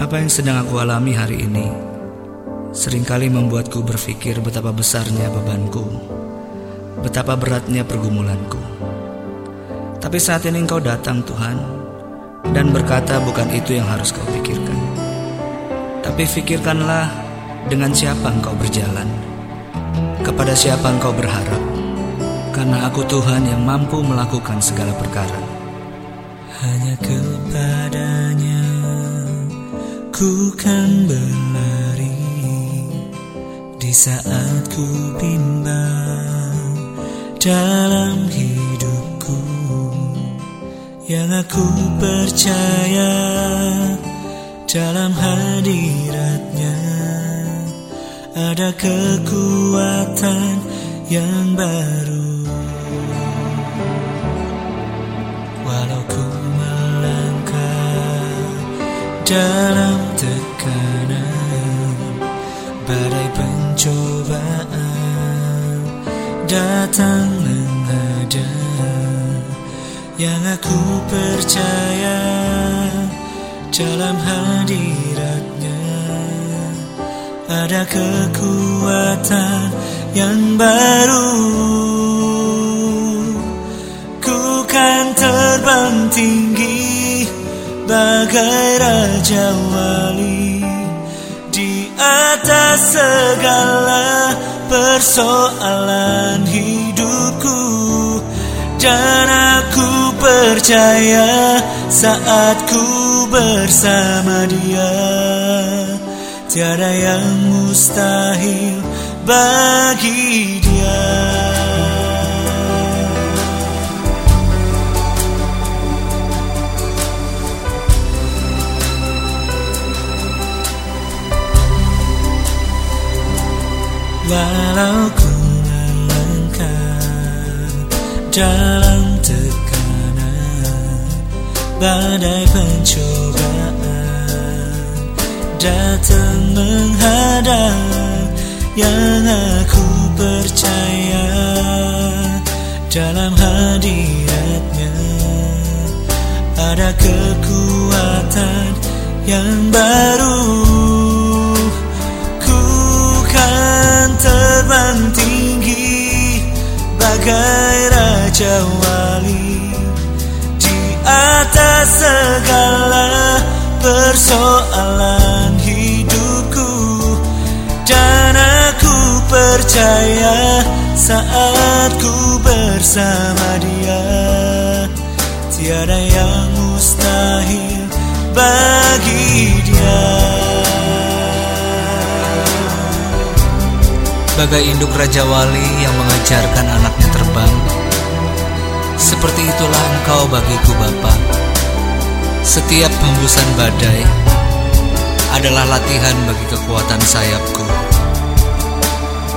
Apa yang sedang aku alami hari ini sering kali membuatku berpikir betapa besarnya bebanku, betapa beratnya pergumulanku. Tapi saat ini engkau datang Tuhan dan berkata bukan itu yang harus kau pikirkan. Tapi pikirkanlah dengan siapa engkau berjalan, kepada siapa engkau berharap. Karena aku Tuhan yang mampu melakukan segala perkara. Hanya kepadanya ku kan berlari di saat ku bimbang dalam hidupku yang aku percaya dalam hadiratnya. Ada kekuatan yang baru. Walau ku melangkah dalam datang menghadang yang aku percaya dalam hadiratnya. Ada kekuatan yang baru. Ku kan terbang tinggi bagai raja wali di atas segala persoalan hidupku. Dan aku percaya saat ku bersama dia. Tiada yang mustahil bagi dia Walau ku melangkah dalam tekanan Badai pencobaan datang menghadang Yang aku percaya. Dalam hadiratnya Ada kekuatan yang baru bagai raja wali. Di atas segala persoalan hidupku dan aku percaya saat ku bersama dia tiada yang mustahil bagi dia Bagai induk Raja Wali yang mengajarkan anaknya terbang. Seperti itulah engkau bagiku Bapa. Setiap hembusan badai adalah latihan bagi kekuatan sayapku.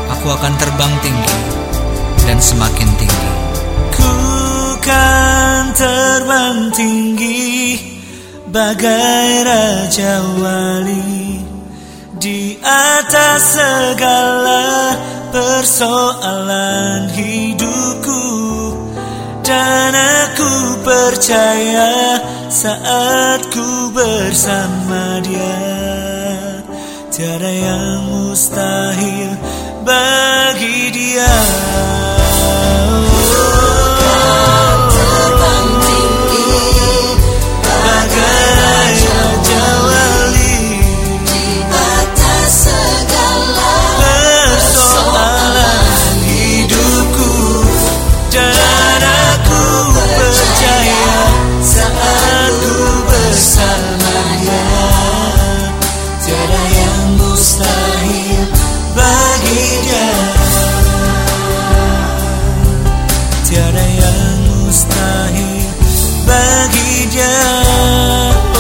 Aku akan terbang tinggi dan semakin tinggi. Ku kan terbang tinggi bagai Raja Wali atas segala persoalan hidupku. Dan aku percaya saat ku bersama dia tiada yang mustahil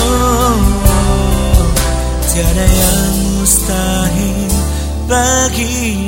oh, tiada yang mustahil bagi